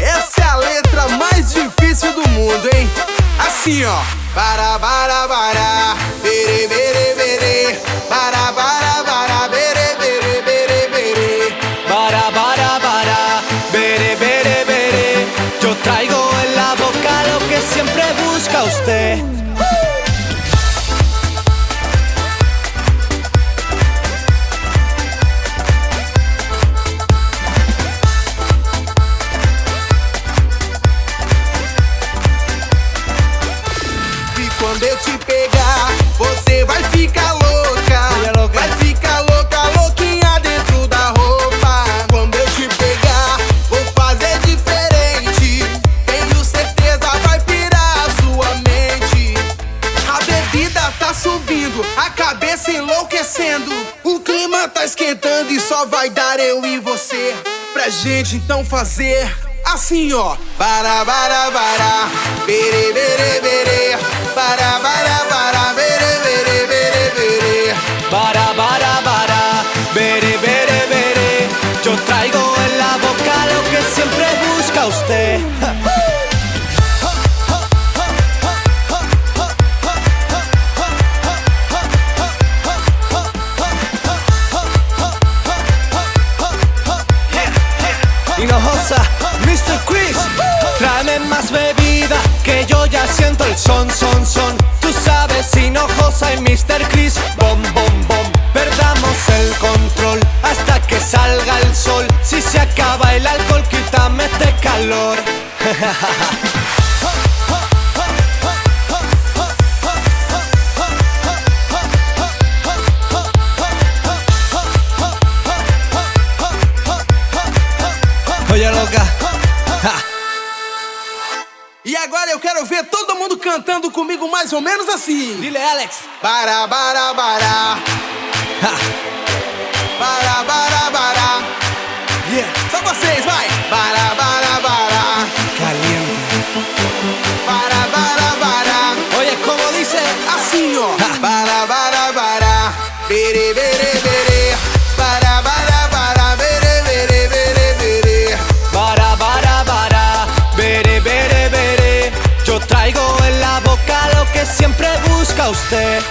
Essa é a letra mais difícil do mundo, hein? Assim, ó. Para, para, para, bere, bere, bere, para, para, para, bere, bere, bere, bere, para, para, para, bere, bere, bere. Eu trago en la boca lo que sempre busca usted. Quando eu te pegar, você vai ficar louca. Vai ficar louca, louquinha dentro da roupa. Quando eu te pegar, vou fazer diferente. Tenho certeza vai pirar a sua mente. A bebida tá subindo, a cabeça enlouquecendo. O clima tá esquentando e só vai dar eu e você. Pra gente então fazer assim, ó. Para, para, para. Bere, bere, bere. Usted. Hinojosa, Mr. Chris, tráeme más bebida que yo ya siento el son, son, son. Tú sabes, Hinojosa y Mr. Chris, bom, bom, bom. Perdamos el control hasta que salga el sol. Se acaba el alcohol, quítame este calor. Loca. Ja. E agora eu quero ver todo mundo cantando comigo mais ou menos assim. Dile, Alex. Para, para, para. Bere, bere, bere. Para, para, para. Bere, bere, bere, bere. Para, para, para, bere, bere, bere. Yo traigo en la boca lo que siempre busca usted.